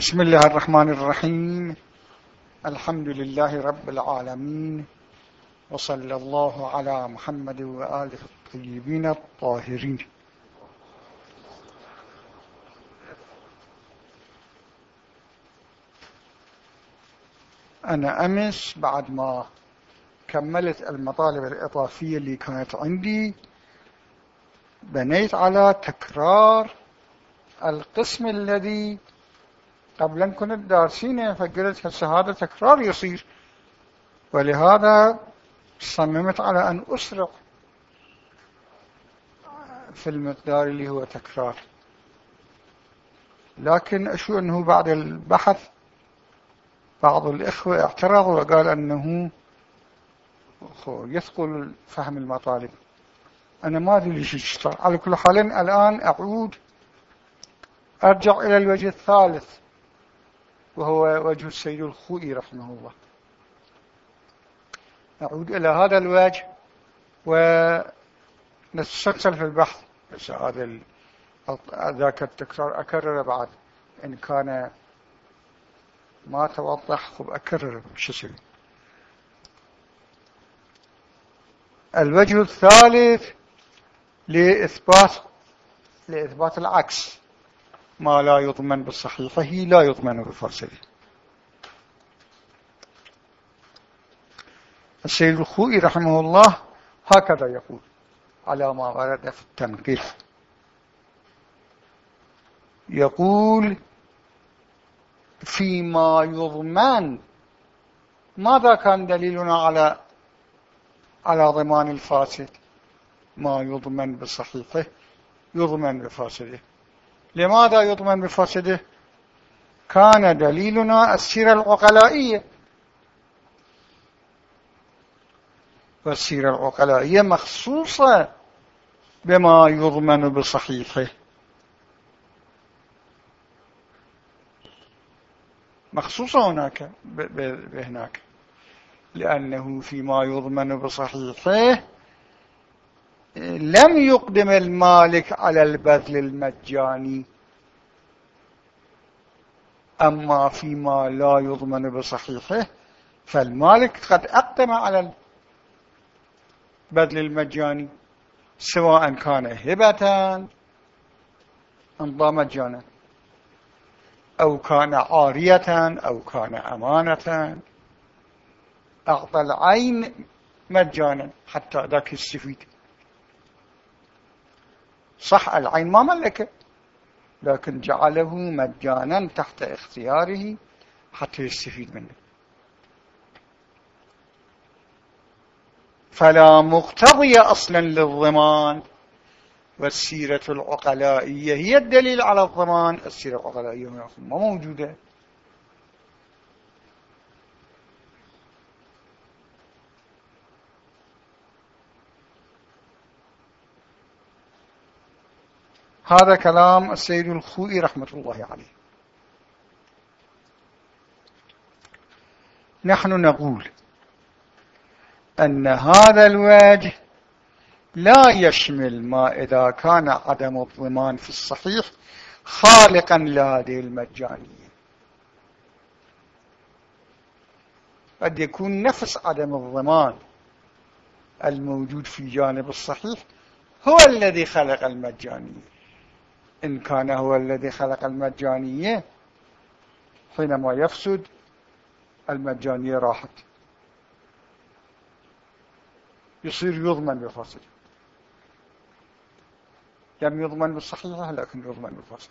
بسم الله الرحمن الرحيم. الحمد لله رب العالمين. وصلى الله على محمد وآله الطيبين الطاهرين. أنا أمس بعد ما كملت المطالب الإضافية اللي كانت عندي بنيت على تكرار القسم الذي قبلا كنت دارسينه فقلت هسه هذا تكرار يصير ولهذا صممت على أن أسرع في المقدار اللي هو تكرار لكن أشو أنه بعد البحث بعض الإخوة اعترضوا وقال أنه يثقل فهم المطالب. أنا ما أدري ليش على كل حال الآن أعود أرجع إلى الوجه الثالث. وهو وجه السيد الخوئي رحمه الله. نعود إلى هذا الوجه ونستسلسل في البحث. بس هذا ذاك التكرار أكرر بعد. إن كان ما توضح خب أكرر. شو الوجه الثالث لإثبات لإثبات العكس. ما لا يضمن بالصحيحة لا يضمن بالفاسده السيد الخوئي رحمه الله هكذا يقول على ما ورد في التنقيح. يقول فيما يضمن ماذا كان دليلنا على على ضمان الفاسد؟ ما يضمن بصحيحه يضمن بفاسده لماذا يضمن بفاسده كان دليلنا السيرة العقلائية. والسيرة العقلائية مخصوصة بما يضمن بصحيحه. مخصوصة هناك بهناك. لأنه فيما يضمن بصحيحه لم يقدم المالك على البذل المجاني. أما فيما لا يضمن بصحيحه فالمالك قد أقدم على البذل المجاني سواء كان هبة انضى مجانا أو كان عارية أو كان أمانة. أعطى العين مجانا حتى ذاك يستفيد صح العين ما ملكه. لكن جعله مجانا تحت اختياره حتى يستفيد منه. فلا مقتضي أصلا للضمان. والسيرة العقلائية هي الدليل على الضمان. السيرة العقلائية ما موجودة. هذا كلام السيد الخوئي رحمة الله عليه. نحن نقول أن هذا الوجه لا يشمل ما إذا كان عدم الضمان في الصحيح خالقا لهذه المجانية. قد يكون نفس عدم الضمان الموجود في جانب الصحيح هو الذي خلق المجانية. إن كان هو الذي خلق المجانية حينما يفسد المجانية راحت. يصير يضمن بفصل لم يضمن بالصحيحة لكن يضمن بالفصل.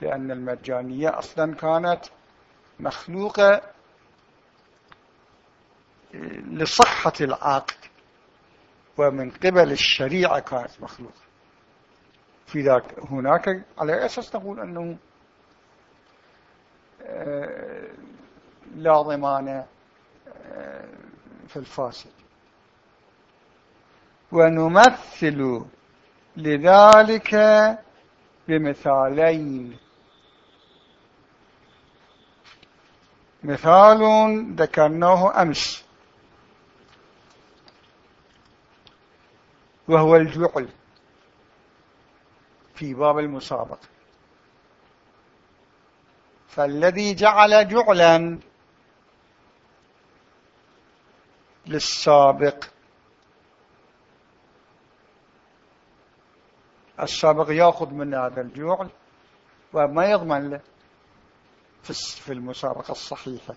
لأن المجانية أصلا كانت مخلوقة لصحة العقد ومن قبل الشريعة كانت مخلوقة. في ذاك هناك على أساس نقول أنه آه، لا ضمان آه، في الفاسد. ونمثل لذلك بمثالين. مثال ذكرناه أمس. وهو الجعل. في باب المسابقة. فالذي جعل جعلا للسابق. السابق يأخذ من هذا الجعل وما يضمن له في المسابقة الصحيحة.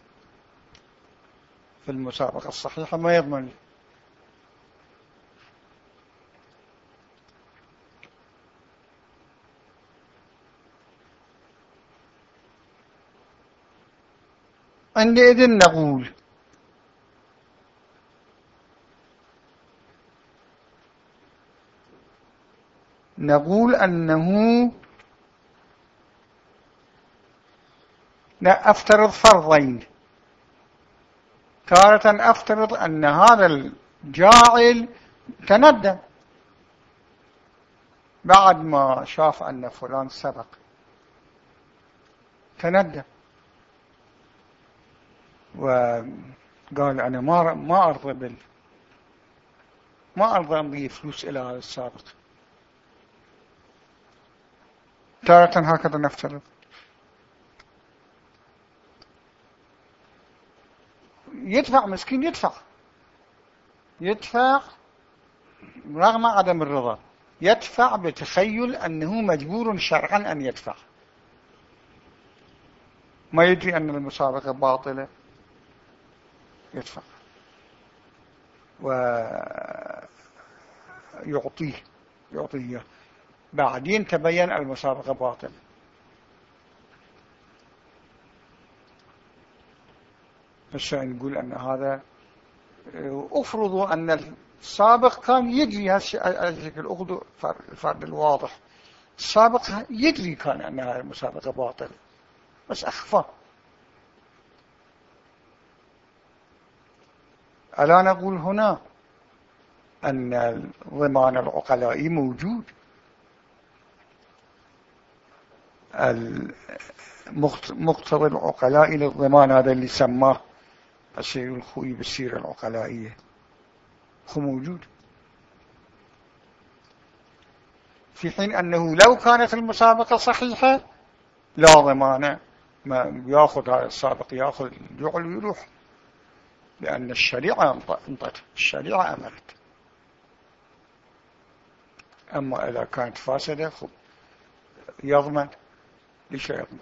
في المسابقة الصحيحة ما يضمن له. عندئذ نقول. نقول أنه أفترض فرضين. تارة أفترض أن هذا الجاعل تندم. بعد ما شاف أن فلان سبق. تندم. وقال أنا ما ما أرضى بال ما أرضى أمضي فلوس إلى هذا السابق. تارة هكذا نفترض. يدفع مسكين يدفع. يدفع رغم عدم الرضا. يدفع بتخيل أنه مجبور شرعا أن يدفع. ما يدري أن المسابقة باطلة. يدفع. ويعطيه يعطيه. بعدين تبين المسابقة باطلة. بس نقول أن هذا أفرضوا أن السابق كان يدري هالشكل الفرد الواضح. السابق يدري كان أن هذه المسابقة باطلة. بس أخفى. ألا نقول هنا أن الضمان العقلائي موجود. مقتضى العقلاء للضمان هذا اللي سماه السير الخوي بالسيرة العقلائية هو موجود. في حين أنه لو كانت المسابقة صحيحة لا ضمان. ما يأخذ هذا السابق يأخذ الجعل ويروح لأن الشريعة انطت الشريعة أمرت. أما إذا كانت فاسدة يضمن ليش يضمن.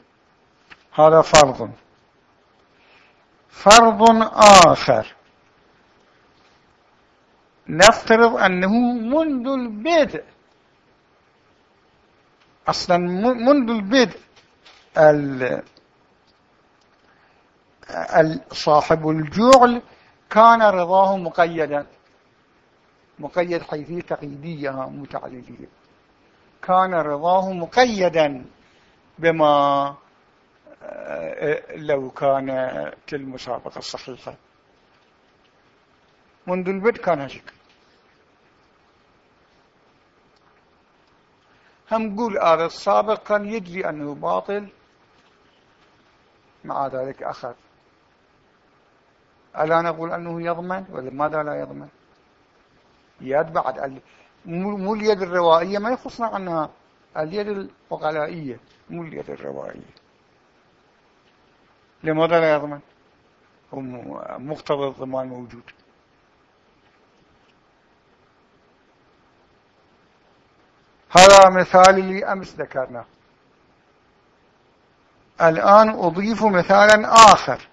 هذا فرض. فرض آخر. نفترض أنه منذ البدء. أصلا منذ البدء صاحب الجعل كان رضاه مقيدا. مقيد حيثية تقييدية متعليلية كان رضاه مقيدا بما آه، لو كانت المسابقة الصحيحة. منذ البدء كان هشكل هم قول هذا السابق كان يدري أنه باطل مع ذلك أخذ. ألا نقول أنه يضمن ولماذا لا يضمن؟ يد بعد مو اليد الروائية ما يخصنا عنها. اليد الوقلائية مو اليد الروائية. لماذا لا يضمن؟ مقتضى الضمان موجود. هذا مثال اللي أمس ذكرنا الآن أضيف مثالا آخر.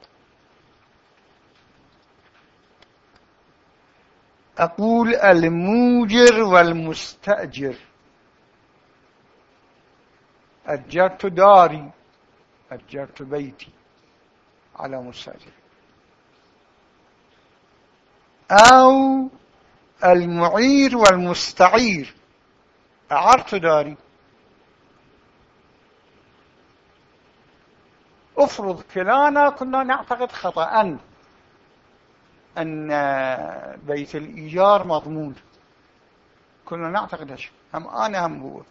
أقول الموجر والمستأجر. أجرت داري أجرت بيتي على مستأجر أو المعير والمستعير أعرت داري. افرض كلانا كنا نعتقد خطأ. أن بيت الإيجار مضمون. كنا نعتقد هش هم أنا هم هو.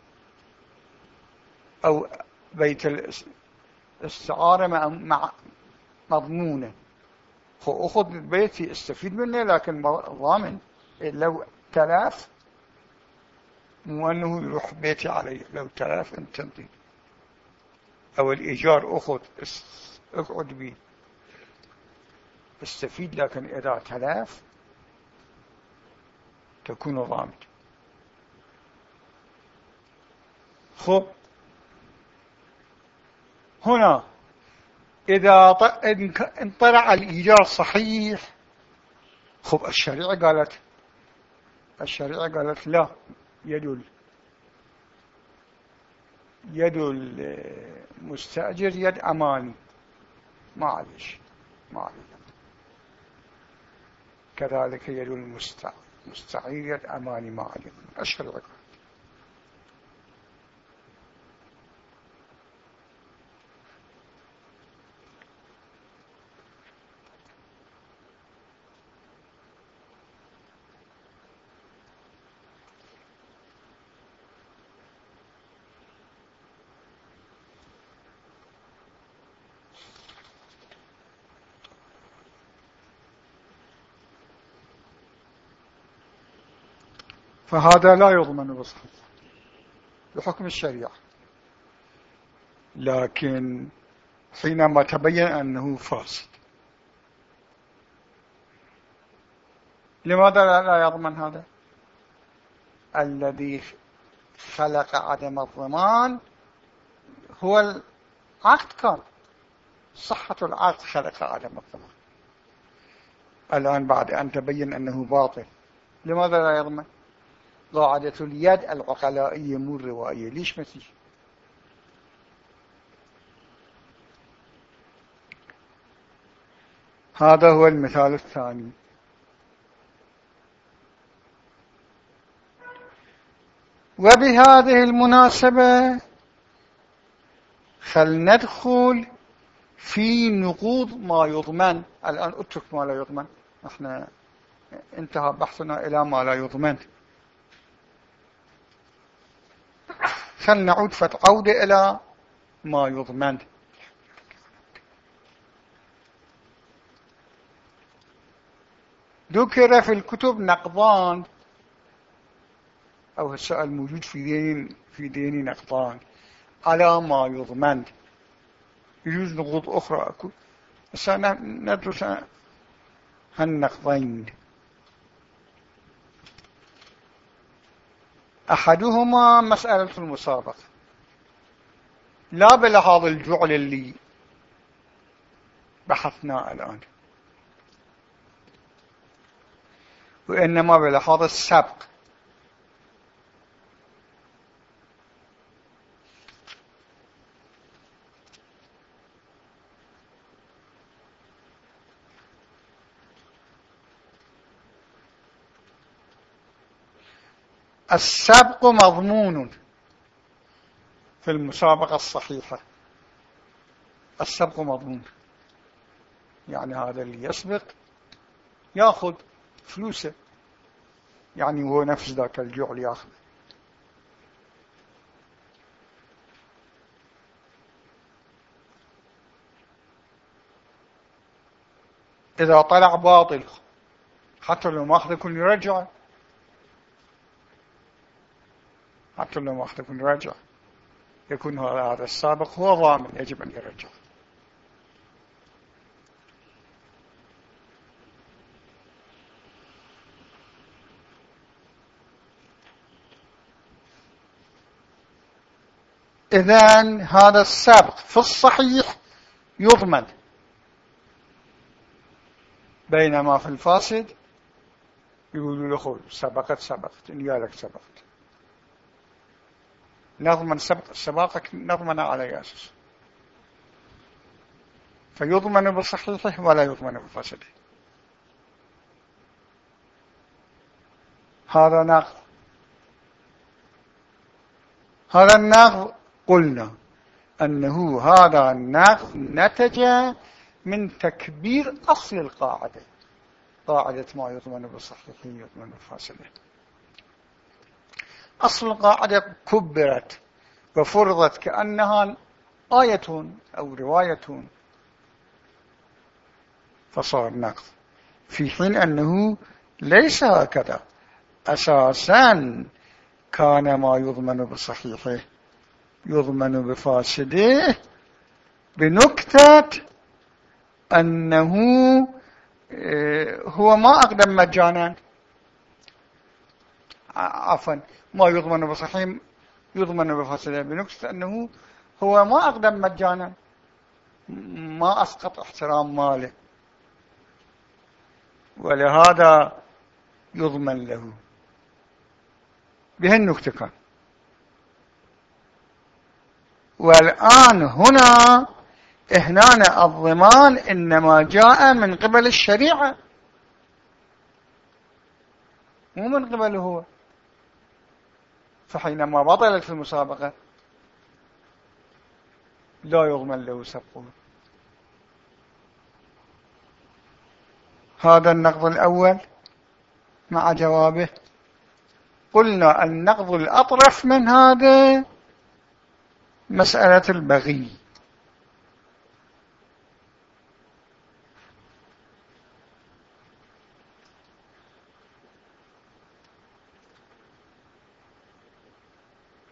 أو بيت الاستعارة مع مضمونة. أخذ بيتي أستفيد منه لكن ضامن لو تلاف مو أنه يروح بيتي علي. لو تلاف أنت تنطي أو الإيجار أخذ أقعد به استفيد لكن إذا تلف تكون ضامن. خب هنا إذا انطلع الإيجار صحيح خب الشريعة قالت الشريعة قالت لا يدل يد المستأجر يد أماني. معلش معلش. كذلك يد المستعير أماني معلش الشريعة فهذا لا يضمن بصحة بحكم الشريعة. لكن حينما تبين أنه فاسد لماذا لا يضمن هذا؟ الذي خلق عدم الضمان هو العقد كان. صحة العقد خلق عدم الضمان. الآن بعد أن تبين أنه باطل لماذا لا يضمن؟ قاعدة اليد العقلائية مو الروائية. ليش تيجي هذا هو المثال الثاني. وبهذه المناسبة فلندخل في نقوض ما يضمن. الآن اترك ما لا يضمن. إحنا انتهى بحثنا إلى ما لا يضمن. فلنعود فتعود إلى ما يضمن. ذكر في الكتب نقضان. أو السؤال موجود في دين في دين نقضان؟ على ما يضمن. يجوز نقود أخرى أكو. ندرس هالنقضين. أحدهما مسألة المسابقة. لا بلحاظ الجعل اللي بحثناه الآن. وإنما بلحاظ السبق. السبق مضمون في المسابقة الصحيحة. السبق مضمون. يعني هذا اللي يسبق ياخذ فلوسه. يعني هو نفس ذاك الجعل ياخذ إذا طلع باطل حتى لو ما أخذ يكون يرجع ما يكون راجع يكون هذا السابق هو ضامن يجب أن يرجع. إذن هذا السابق في الصحيح يضمن بينما في الفاسد يقولوا له سبقت سبقت إن يالك سبقت. نضمن سبق سباقك نضمن على أساس فيضمن بصحيحه ولا يضمن بفاسده هذا نقض هذا النقض قلنا أنه هذا النقض نتج من تكبير أصل القاعدة. قاعدة ما يضمن بصحيحه يضمن بفاسده أصل القاعدة كبرت وفرضت كأنها آية أو رواية. فصار نقض في حين أنه ليس هكذا. أساسا كان ما يضمن بصحيحه يضمن بفاسده بنكتة أنه آه، هو ما أقدم مجانا. عفوا ما يضمن بصحيح يضمن بفصله بنكتة أنه هو ما أقدم مجانا ما أسقط احترام ماله ولهذا يضمن له. بهالنكتة كان. والآن هنا هنا الضمان إنما جاء من قبل الشريعة. مو من قبله هو. فحينما بطلت في المسابقة لا يضمن له سبقه هذا النقض الأول مع جوابه. قلنا النقض الأطرف من هذا مسألة البغي.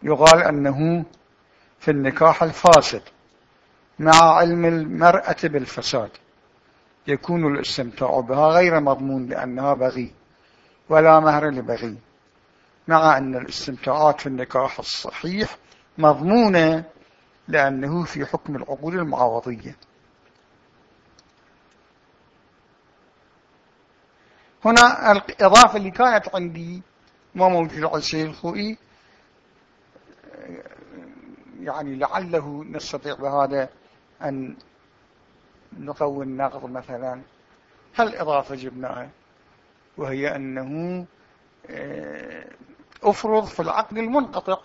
يقال أنه في النكاح الفاسد مع علم المرأة بالفساد. يكون الاستمتاع بها غير مضمون لأنها بغي ولا مهر لبغي. مع أن الاستمتاعات في النكاح الصحيح مضمونة لأنه في حكم العقود المعوضية. هنا الإضافة اللي كانت عندي ما موجودة على السيد الخوئي يعني لعله نستطيع بهذا أن نقوي النقض مثلا. هل إضافة جبناها وهي أنه آه، أفرض في العقد المنقطع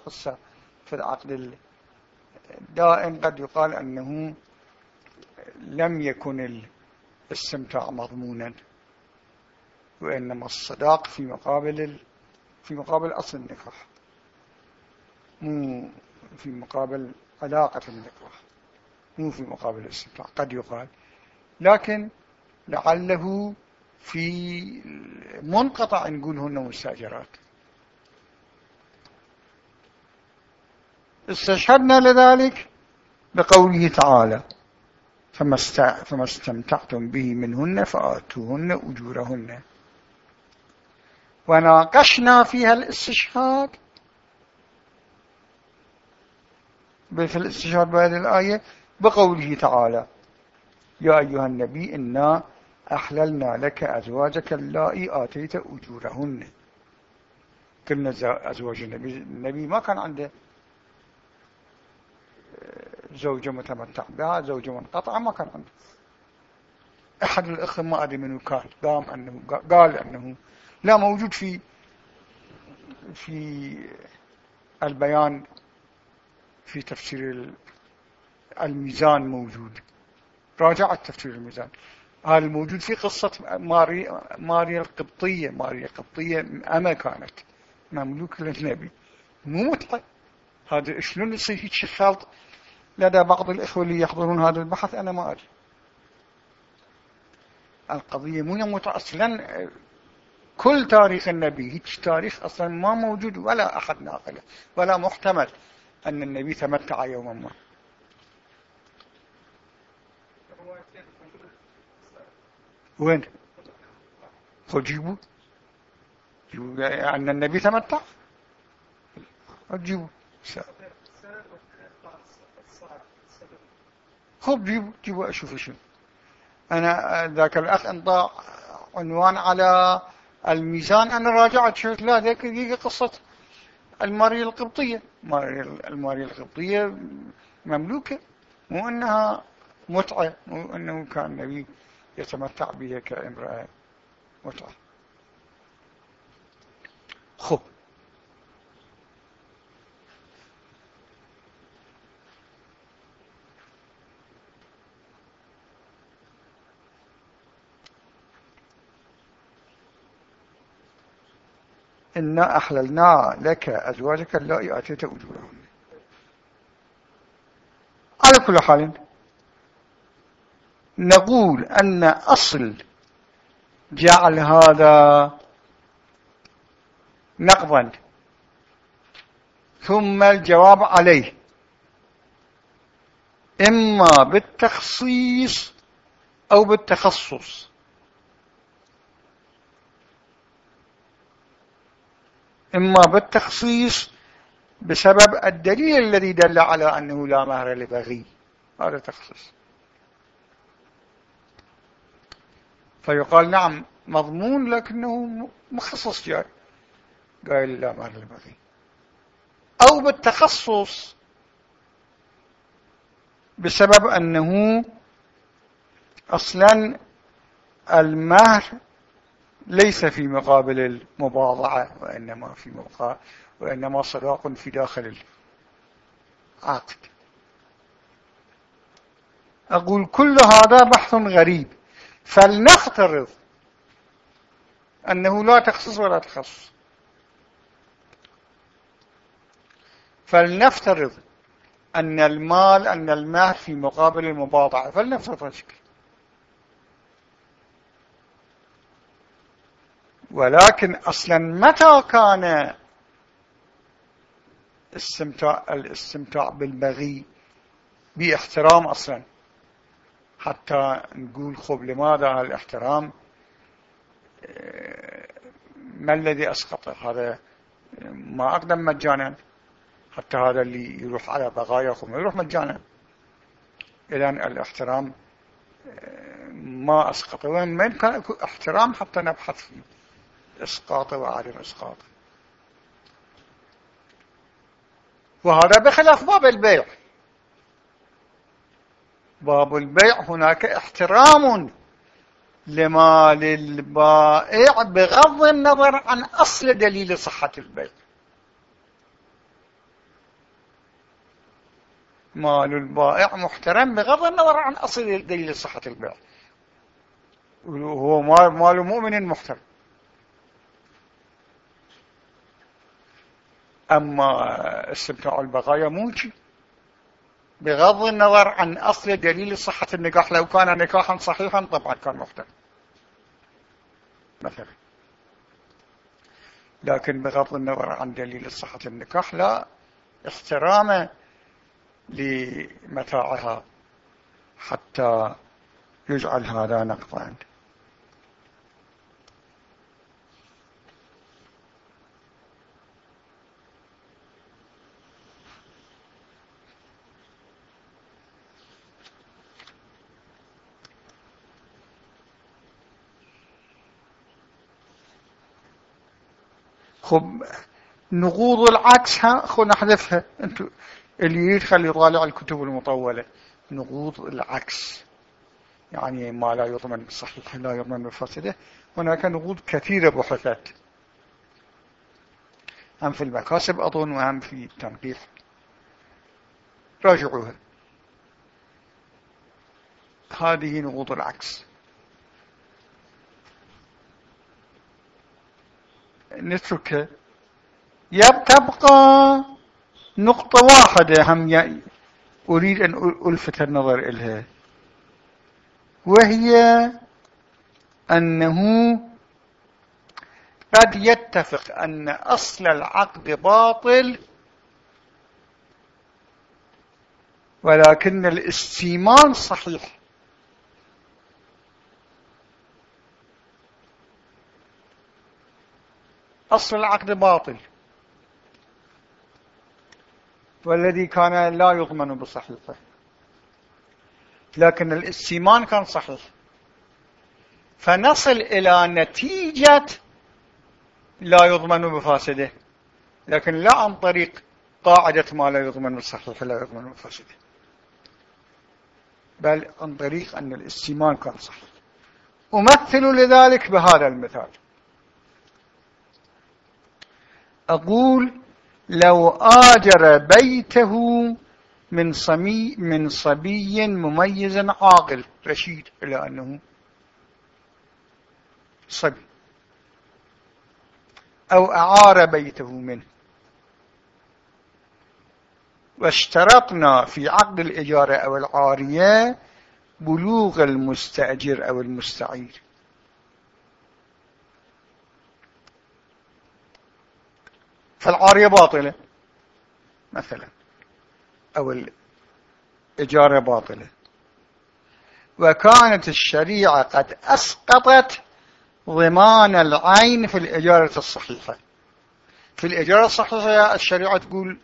في العقد الدائم قد يقال أنه لم يكن الاستمتاع مضمونا وإنما الصداق في مقابل في مقابل أصل النكاح. مو في مقابل علاقة النكاح مو في مقابل الاستمتاع قد يقال. لكن لعله في منقطع نقول هن مستأجرات. استشهدنا لذلك بقوله تعالى فما استمتعتم به منهن فآتوهن أجورهن. وناقشنا فيها الاستشهاد في الاستشهاد بهذه الآية بقوله تعالى يا أيها النبي إنا أحللنا لك أزواجك اللائي آتيت أجورهن. قلنا أزواج النبي النبي ما كان عنده زوجة متمتع بها زوجة منقطعة ما كان عنده. أحد الأخوة ما أدري منه كان قام أنه قال أنه لا موجود في في البيان في تفسير الميزان موجود. راجعت تفسير الميزان. هذا الموجود في قصة ماريا, ماريا القبطية. ماريا القبطية أما كانت. مملوك للنبي مو متعة هذا شلون يصير هيك خلط لدى بعض الإخوة اللي يحضرون هذا البحث. أنا ما أدري. القضية مو يموت أصلا. كل تاريخ النبي هيك تاريخ أصلا ما موجود ولا أحد ناقله ولا محتمل. أن النبي تمتع يوما ما. وين؟ خذ جيبوا أن النبي تمتع؟ جيبوا خذ جيبوا جيبوا أشوف شو أنا ذاك الأخ أنطى عنوان على الميزان. أنا راجعت شفت لا ذاك دقيقة قصة. المارية القبطية. المارية القبطية مملوكة. مو أنها متعة مو أنه كان النبي يتمتع بها كامرأة متعة. خب إنا أحللنا لك أزواجك اللائي آتيت أجورهن. على كل حال نقول أن أصل جعل هذا نقضا ثم الجواب عليه. إما بالتخصيص أو بالتخصص. إما بالتخصيص بسبب الدليل الذي دل على أنه لا مهر لبغي. هذا تخصيص. فيقال نعم مضمون لكنه مخصص جاي. قال لا مهر لبغي. أو بالتخصص بسبب أنه أصلا المهر ليس في مقابل المباضعة وإنما في مقابل وإنما صداق في داخل العقد. أقول كل هذا بحث غريب. فلنفترض أنه لا تخصص ولا تخصص. فلنفترض أن المال أن المهر في مقابل المباضعة. فلنفترض الشكل. ولكن أصلا متى كان استمتاع الاستمتاع بالبغي باحترام أصلا؟ حتى نقول خب لماذا الاحترام ما الذي أسقطه هذا ما أقدم مجانا. حتى هذا اللي يروح على بغاياكم يروح مجانا. إذن الاحترام ما أسقطه وين كان احترام حتى نبحث فيه. إسقاطه وعدم إسقاطه وهذا بخلاف باب البيع. باب البيع هناك احترام لمال البائع بغض النظر عن أصل دليل صحة البيع. مال البائع محترم بغض النظر عن أصل دليل صحة البيع. هو مال مؤمن محترم. أما استمتاع البقايا موجي بغض النظر عن أصل دليل صحة النكاح لو كان نكاحا صحيحا طبعا كان مختلف. مثلا. لكن بغض النظر عن دليل صحة النكاح لا. احترام لمتاعها حتى يجعل هذا نقضا خب نقوض العكس ها خو نحذفها انتو اللي يدخل يطالع الكتب المطولة. نقوض العكس يعني ما لا يضمن بالصحيح لا يضمن بالفاسدة هناك نقوض كثيرة بحثت هم في المكاسب أظن وهم في التنقيح. راجعوها. هذه نقوض العكس نتركها تبقى نقطة واحدة هم أريد أن ألفت النظر إليها. وهي أنه قد يتفق أن أصل العقد باطل ولكن الاستيمان صحيح. أصل العقد باطل. والذي كان لا يضمن بصحيحه. لكن الاستيمان كان صحيح. فنصل إلى نتيجة لا يضمن بفاسده. لكن لا عن طريق قاعدة ما لا يضمن بصحيح لا يضمن بفاسده. بل عن طريق أن الاستيمان كان صحيح. أمثل لذلك بهذا المثال. أقول لو آجر بيته من صمي من صبي مميز عاقل. رشيد إلى أنه صبي. أو أعار بيته منه. واشترطنا في عقد الإجارة أو العارية بلوغ المستأجر أو المستعير. فالعارية باطلة مثلا أو إجارة باطلة. وكانت الشريعة قد أسقطت ضمان العين في الإجارة الصحيحة. في الإجارة الصحيحة الشريعة تقول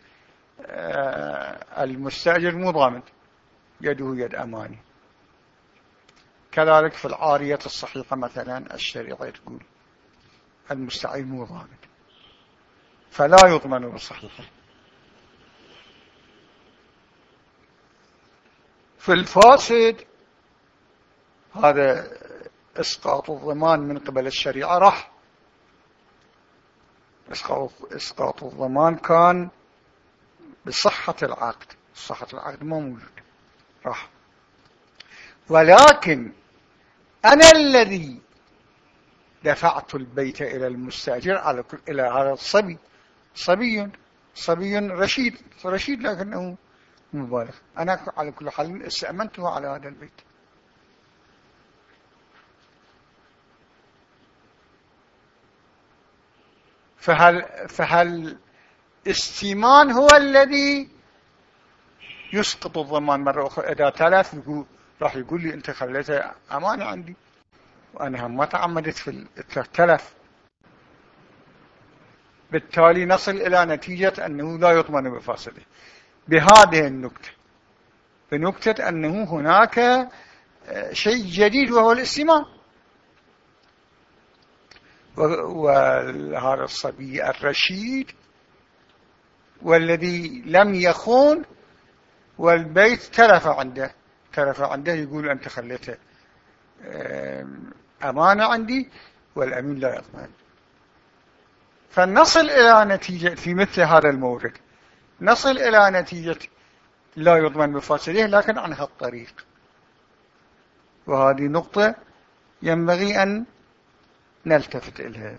آه، المستأجر مو ضامن يده يد أماني. كذلك في العارية الصحيحة مثلا الشريعة تقول المستعين مو ضامن. فلا يضمن بالصحيحة في الفاسد هذا إسقاط الضمان من قبل الشريعة راح. إسقاط الضمان كان بصحة العقد. صحة العقد ما موجود. راح. ولكن أنا الذي دفعت البيت إلى المستأجر على إلى هذا الصبي. صبي صبي رشيد رشيد لكنه مبالغ أنا على كل حال استأمنته على هذا البيت. فهل, فهل استيمان هو الذي يسقط الضمان مرة أخرى؟ إذا تلف يقول راح يقول لي أنت خليته أمانة عندي. وأنا ما تعمدت في التلف بالتالي نصل إلى نتيجة أنه لا يضمن بفاصله. بهذه النكتة. بنكتة أنه هناك آه، شيء جديد وهو الاستماع. وهذا الصبي الرشيد والذي لم يخون والبيت تلف عنده. تلف عنده يقول أنت خليته أمانة عندي والأمين لا يضمن. فنصل إلى نتيجة في مثل هذا المورد. نصل إلى نتيجة لا يضمن بفاصله لكن عن هالطريق وهذه نقطة ينبغي أن نلتفت إليها.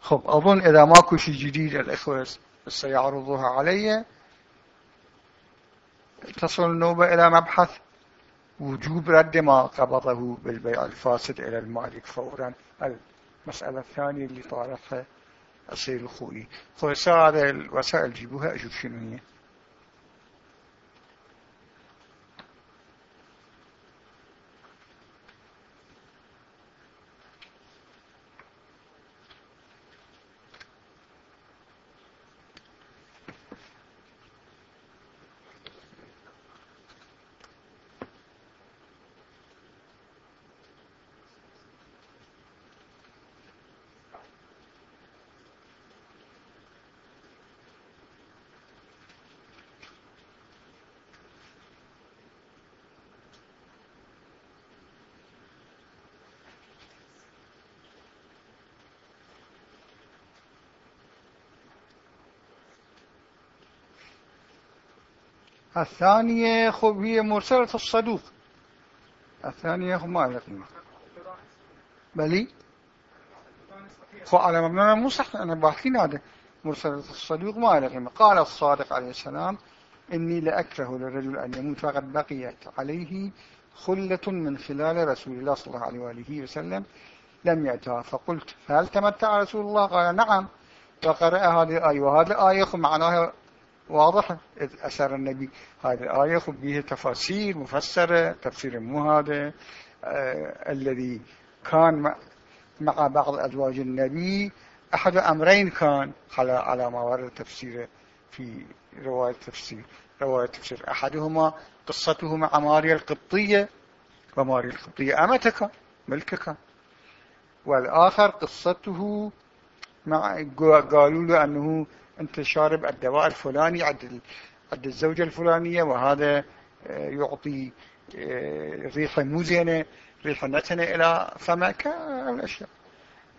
خب أظن إذا ماكو شيء جديد الإخوة سيعرضوها علي. تصل النوبة إلى مبحث. وجوب رد ما قبضه بالبيع الفاسد إلى المالك فورا. المسألة الثانية اللي طارتها أصير الخوئي. هذا الوسائل جيبوها أشوف شنو هي؟ الثانية خب هي مرسلة الصدوق. الثانية خب ما لها قيمة بلي؟ خب على مبنى مو صح أنا بحكي هذا مرسلة الصدوق ما لها قيمة قال الصادق عليه السلام إني لأكره للرجل أن يموت فقد بقيت عليه خلة من خلال رسول الله صلى الله عليه وآله وسلم. لم يأتها فقلت فهل تمتع رسول الله؟ قال نعم. وقرأ هذه الآية وهذه الآية معناها واضح أثر النبي. هذه الآية خب بها تفاصيل مفسرة تفسير مو هذا آه الذي كان مع بعض أزواج النبي. أحد أمرين كان على على ما ورد تفسيره في رواية تفسير رواية تفسير أحدهما قصته مع ماريا القبطية. وماريا القبطية أمتك ملكك. والآخر قصته مع قالوا له أنه أنت شارب الدواء الفلاني عند عند الزوجة الفلانية وهذا آه، يعطي آه، ريحة مو زينة ريحة نتنة إلى فمك الأشياء.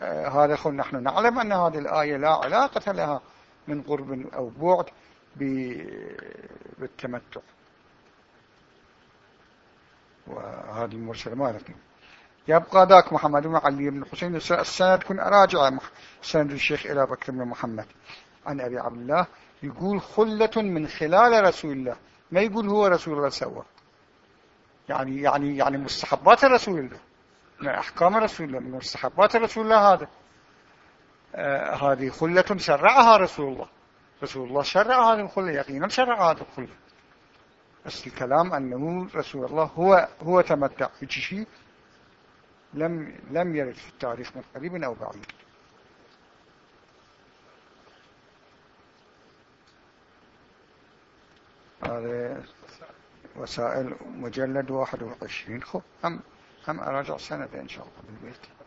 آه، هذا خل نحن نعلم أن هذه الآية لا علاقة لها من قرب أو بعد بالتمتع. وهذه المرسلة ما لكن يبقى ذاك محمد بن علي بن حسين السند كن أراجع سند الشيخ إلى بكر بن محمد. عن أبي عبد الله يقول خلة من خلال رسول الله. ما يقول هو رسول الله سوى يعني يعني يعني مستحبات رسول الله. من أحكام رسول الله من مستحبات رسول الله هذا. آه هذه خلة شرعها رسول الله. رسول الله شرع هذه الخلة يقينا شرع هذه الخلة. بس الكلام أنه رسول الله هو هو تمتع. في شيء لم لم يرد في التاريخ من قريب أو بعيد. هذا وسائل مجلد 21 خب هم أم أراجع سنة إن شاء الله بالبيت.